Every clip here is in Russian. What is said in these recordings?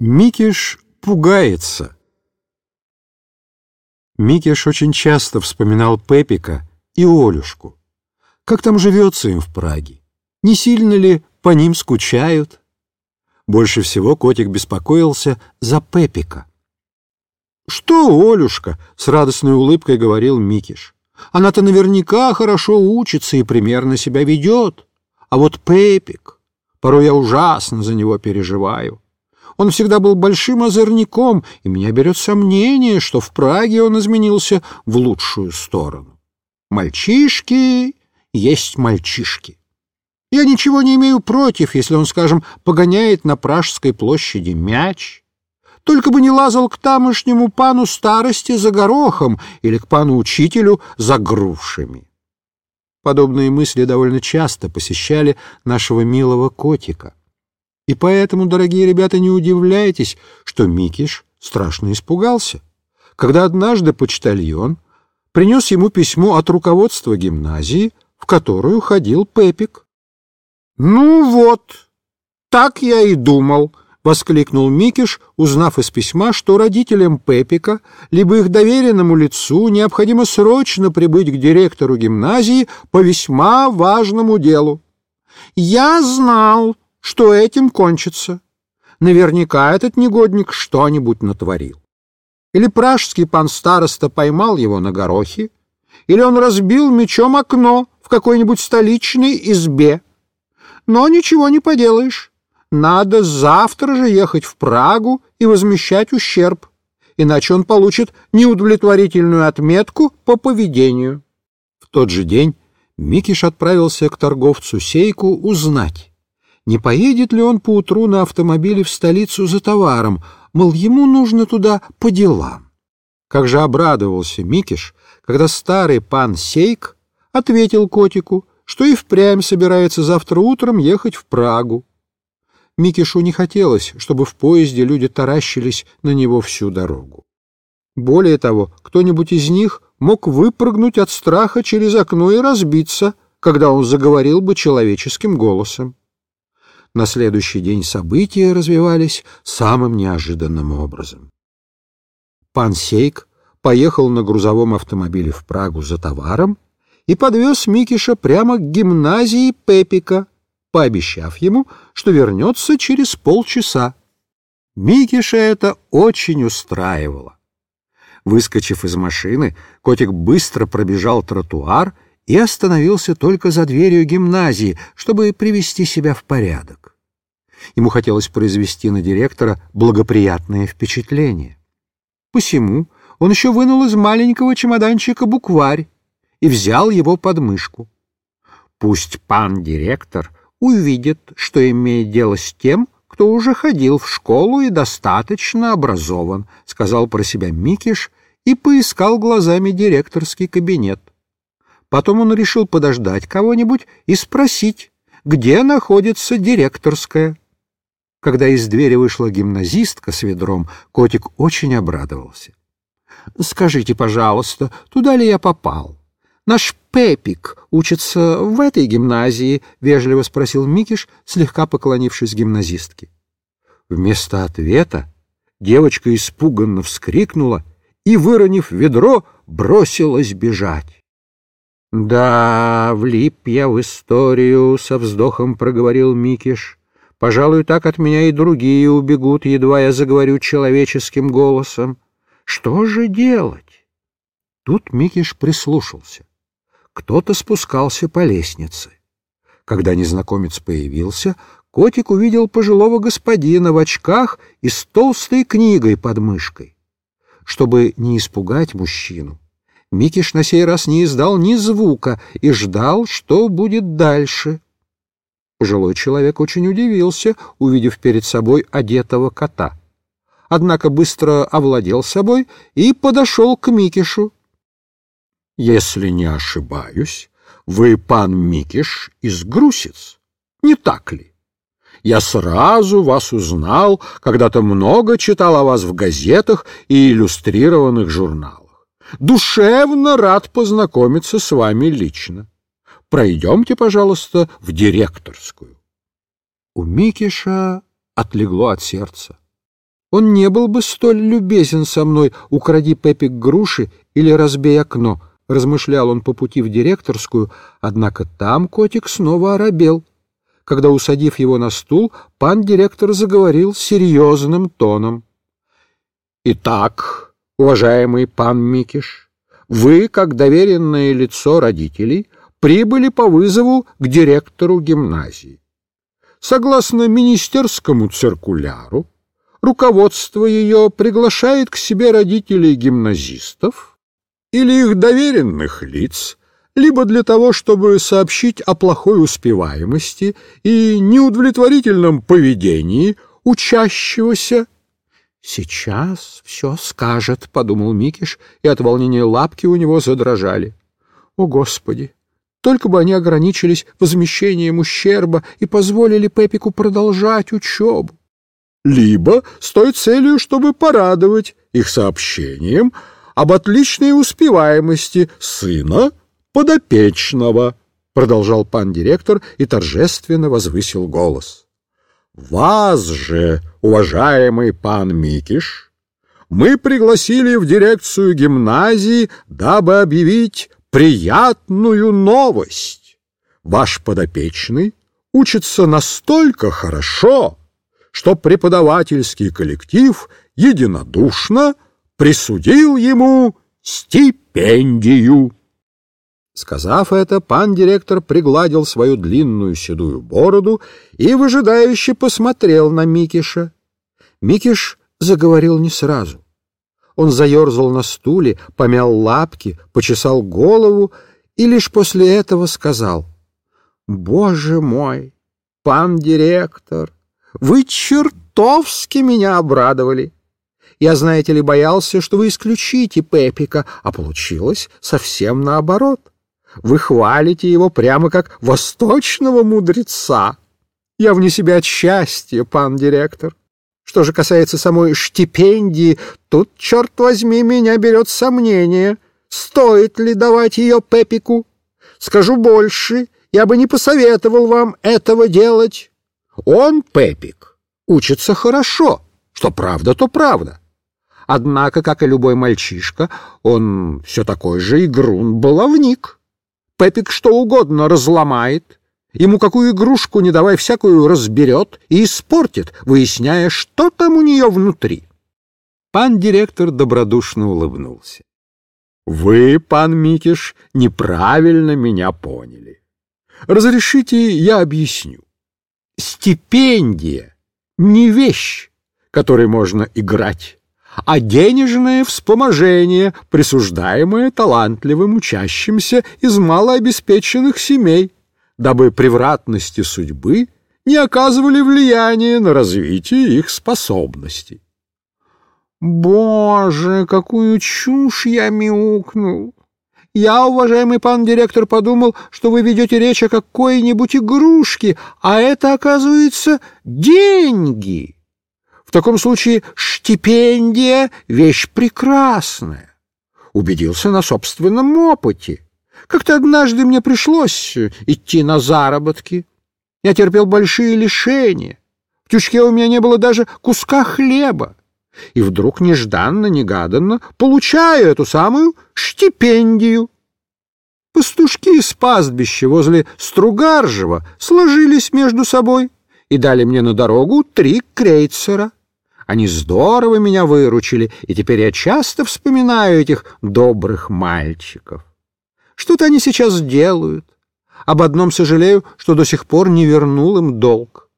Микиш пугается. Микиш очень часто вспоминал Пепика и Олюшку. Как там живется им в Праге? Не сильно ли по ним скучают? Больше всего котик беспокоился за Пепика. «Что, Олюшка?» — с радостной улыбкой говорил Микиш. «Она-то наверняка хорошо учится и примерно себя ведет. А вот Пепик, порой я ужасно за него переживаю. Он всегда был большим озорником, и меня берет сомнение, что в Праге он изменился в лучшую сторону. Мальчишки есть мальчишки. Я ничего не имею против, если он, скажем, погоняет на Пражской площади мяч. Только бы не лазал к тамошнему пану старости за горохом или к пану-учителю за грушами. Подобные мысли довольно часто посещали нашего милого котика — и поэтому, дорогие ребята, не удивляйтесь, что Микиш страшно испугался, когда однажды почтальон принес ему письмо от руководства гимназии, в которую ходил Пепик. «Ну вот, так я и думал», — воскликнул Микиш, узнав из письма, что родителям Пепика, либо их доверенному лицу, необходимо срочно прибыть к директору гимназии по весьма важному делу. «Я знал», что этим кончится. Наверняка этот негодник что-нибудь натворил. Или пражский пан староста поймал его на горохе, или он разбил мечом окно в какой-нибудь столичной избе. Но ничего не поделаешь. Надо завтра же ехать в Прагу и возмещать ущерб, иначе он получит неудовлетворительную отметку по поведению. В тот же день Микиш отправился к торговцу Сейку узнать, не поедет ли он поутру на автомобиле в столицу за товаром, мол, ему нужно туда по делам. Как же обрадовался Микиш, когда старый пан Сейк ответил котику, что и впрямь собирается завтра утром ехать в Прагу. Микишу не хотелось, чтобы в поезде люди таращились на него всю дорогу. Более того, кто-нибудь из них мог выпрыгнуть от страха через окно и разбиться, когда он заговорил бы человеческим голосом. На следующий день события развивались самым неожиданным образом. Пан Сейк поехал на грузовом автомобиле в Прагу за товаром и подвез Микиша прямо к гимназии Пепика, пообещав ему, что вернется через полчаса. Микиша это очень устраивало. Выскочив из машины, котик быстро пробежал тротуар и остановился только за дверью гимназии, чтобы привести себя в порядок. Ему хотелось произвести на директора благоприятное впечатление. Посему он еще вынул из маленького чемоданчика букварь и взял его под мышку. Пусть пан директор увидит, что имеет дело с тем, кто уже ходил в школу и достаточно образован, — сказал про себя Микиш и поискал глазами директорский кабинет. Потом он решил подождать кого-нибудь и спросить, где находится директорская. Когда из двери вышла гимназистка с ведром, котик очень обрадовался. «Скажите, пожалуйста, туда ли я попал?» «Наш Пепик учится в этой гимназии?» — вежливо спросил Микиш, слегка поклонившись гимназистке. Вместо ответа девочка испуганно вскрикнула и, выронив ведро, бросилась бежать. «Да, влип я в историю», — со вздохом проговорил Микиш. «Пожалуй, так от меня и другие убегут, едва я заговорю человеческим голосом. Что же делать?» Тут Микиш прислушался. Кто-то спускался по лестнице. Когда незнакомец появился, котик увидел пожилого господина в очках и с толстой книгой под мышкой. Чтобы не испугать мужчину, Микиш на сей раз не издал ни звука и ждал, что будет дальше. Пожилой человек очень удивился, увидев перед собой одетого кота. Однако быстро овладел собой и подошел к Микишу. — Если не ошибаюсь, вы пан Микиш из Грусиц, не так ли? Я сразу вас узнал, когда-то много читал о вас в газетах и иллюстрированных журналах. Душевно рад познакомиться с вами лично. Пройдемте, пожалуйста, в директорскую. У Микиша отлегло от сердца. Он не был бы столь любезен со мной, укради Пепик груши или разбей окно, — размышлял он по пути в директорскую, однако там котик снова оробел. Когда, усадив его на стул, пан директор заговорил серьезным тоном. — Итак, уважаемый пан Микиш, вы, как доверенное лицо родителей, прибыли по вызову к директору гимназии. Согласно министерскому циркуляру, руководство ее приглашает к себе родителей гимназистов или их доверенных лиц, либо для того, чтобы сообщить о плохой успеваемости и неудовлетворительном поведении учащегося. «Сейчас все скажет», — подумал Микиш, и от волнения лапки у него задрожали. «О, Господи! Только бы они ограничились возмещением ущерба и позволили Пепику продолжать учебу. Либо с той целью, чтобы порадовать их сообщением об отличной успеваемости сына подопечного, продолжал пан директор и торжественно возвысил голос. Вас же, уважаемый пан Микиш, мы пригласили в дирекцию гимназии, дабы объявить приятную новость. Ваш подопечный учится настолько хорошо, что преподавательский коллектив единодушно присудил ему стипендию. Сказав это, пан директор пригладил свою длинную седую бороду и выжидающе посмотрел на Микиша. Микиш заговорил не сразу. Он заерзал на стуле, помял лапки, почесал голову и лишь после этого сказал, «Боже мой, пан директор, вы чертовски меня обрадовали! Я, знаете ли, боялся, что вы исключите Пепика, а получилось совсем наоборот. Вы хвалите его прямо как восточного мудреца. Я вне себя от счастья, пан директор. Что же касается самой штипендии, тут, черт возьми, меня берет сомнение, стоит ли давать ее Пепику. Скажу больше, я бы не посоветовал вам этого делать. Он, Пепик, учится хорошо, что правда, то правда. Однако, как и любой мальчишка, он все такой же игрун-баловник. Пепик что угодно разломает, Ему какую игрушку не давай всякую разберет и испортит, выясняя, что там у нее внутри. Пан директор добродушно улыбнулся. Вы, пан Микиш, неправильно меня поняли. Разрешите, я объясню. Стипендия не вещь, которой можно играть, а денежное вспоможение, присуждаемое талантливым учащимся из малообеспеченных семей дабы превратности судьбы не оказывали влияния на развитие их способностей. Боже, какую чушь я мяукнул! Я, уважаемый пан директор, подумал, что вы ведете речь о какой-нибудь игрушке, а это, оказывается, деньги. В таком случае штипендия — вещь прекрасная. Убедился на собственном опыте. Как-то однажды мне пришлось идти на заработки. Я терпел большие лишения. В тючке у меня не было даже куска хлеба. И вдруг нежданно-негаданно получаю эту самую штипендию. Пастушки из пастбища возле Стругаржева сложились между собой и дали мне на дорогу три крейцера. Они здорово меня выручили, и теперь я часто вспоминаю этих добрых мальчиков. Что-то они сейчас делают. Об одном сожалею, что до сих пор не вернул им долг.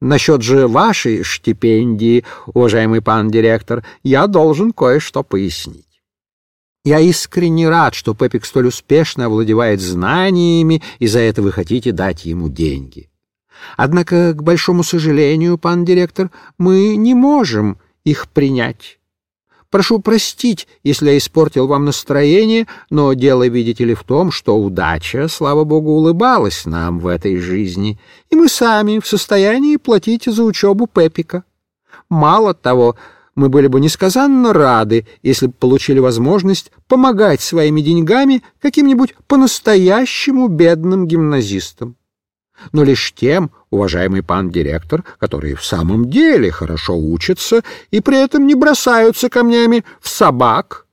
Насчет же вашей штипендии, уважаемый пан директор, я должен кое-что пояснить. Я искренне рад, что Пепик столь успешно овладевает знаниями, и за это вы хотите дать ему деньги. Однако, к большому сожалению, пан директор, мы не можем их принять. Прошу простить, если я испортил вам настроение, но дело, видите ли, в том, что удача, слава богу, улыбалась нам в этой жизни, и мы сами в состоянии платить за учебу Пепика. Мало того, мы были бы несказанно рады, если бы получили возможность помогать своими деньгами каким-нибудь по-настоящему бедным гимназистам. Но лишь тем, уважаемый пан директор, которые в самом деле хорошо учатся и при этом не бросаются камнями в собак,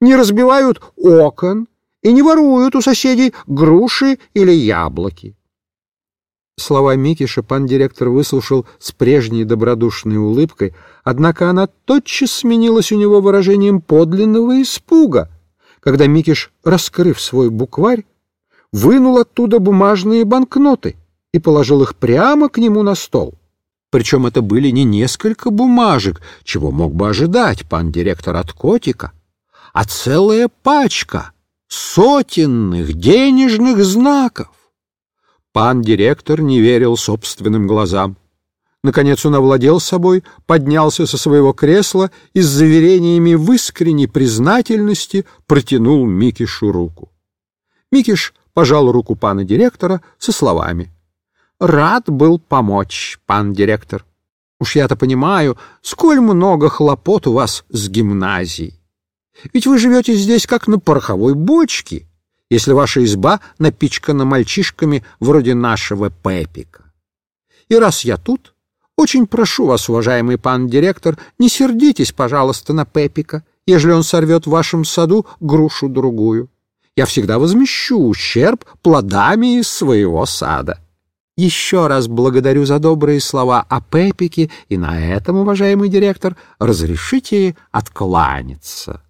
не разбивают окон и не воруют у соседей груши или яблоки. Слова Микиша пан директор выслушал с прежней добродушной улыбкой, однако она тотчас сменилась у него выражением подлинного испуга, когда Микиш, раскрыв свой букварь, вынул оттуда бумажные банкноты и положил их прямо к нему на стол. Причем это были не несколько бумажек, чего мог бы ожидать пан директор от котика, а целая пачка сотенных денежных знаков. Пан директор не верил собственным глазам. Наконец он овладел собой, поднялся со своего кресла и с заверениями в искренней признательности протянул Микишу руку. Микиш пожал руку пана директора со словами. «Рад был помочь, пан директор. Уж я-то понимаю, сколь много хлопот у вас с гимназией. Ведь вы живете здесь как на пороховой бочке, если ваша изба напичкана мальчишками вроде нашего Пепика. И раз я тут, очень прошу вас, уважаемый пан директор, не сердитесь, пожалуйста, на Пепика, ежели он сорвет в вашем саду грушу-другую. Я всегда возмещу ущерб плодами из своего сада. Еще раз благодарю за добрые слова о Пепике, и на этом, уважаемый директор, разрешите откланяться.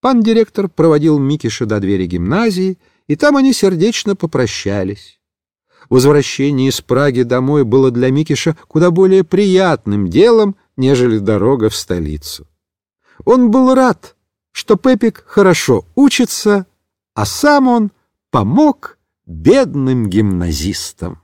Пан директор проводил Микиша до двери гимназии, и там они сердечно попрощались. Возвращение из Праги домой было для Микиша куда более приятным делом, нежели дорога в столицу. Он был рад, что Пепик хорошо учится, а сам он помог бедным гимназистам.